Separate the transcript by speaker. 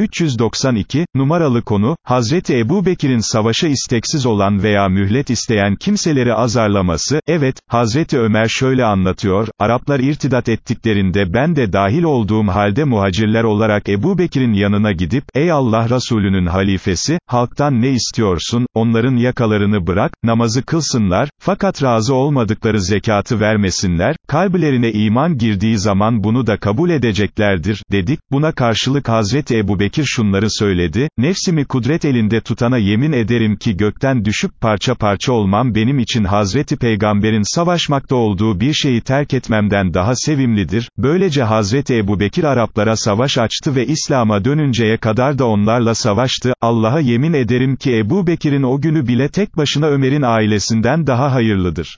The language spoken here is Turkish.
Speaker 1: 392, numaralı konu, Hazreti Ebu Bekir'in savaşa isteksiz olan veya mühlet isteyen kimseleri azarlaması, evet, Hazreti Ömer şöyle anlatıyor, Araplar irtidat ettiklerinde ben de dahil olduğum halde muhacirler olarak Ebu Bekir'in yanına gidip, ey Allah Resulünün halifesi, halktan ne istiyorsun, onların yakalarını bırak, namazı kılsınlar, fakat razı olmadıkları zekatı vermesinler, kalplerine iman girdiği zaman bunu da kabul edeceklerdir, dedik, buna karşılık Hazreti Ebu Bekir, Bekir şunları söyledi, nefsimi kudret elinde tutana yemin ederim ki gökten düşüp parça parça olmam benim için Hazreti Peygamber'in savaşmakta olduğu bir şeyi terk etmemden daha sevimlidir, böylece Hazreti Ebu Bekir Araplara savaş açtı ve İslam'a dönünceye kadar da onlarla savaştı, Allah'a yemin ederim ki Ebu Bekir'in o günü bile tek başına Ömer'in ailesinden daha hayırlıdır.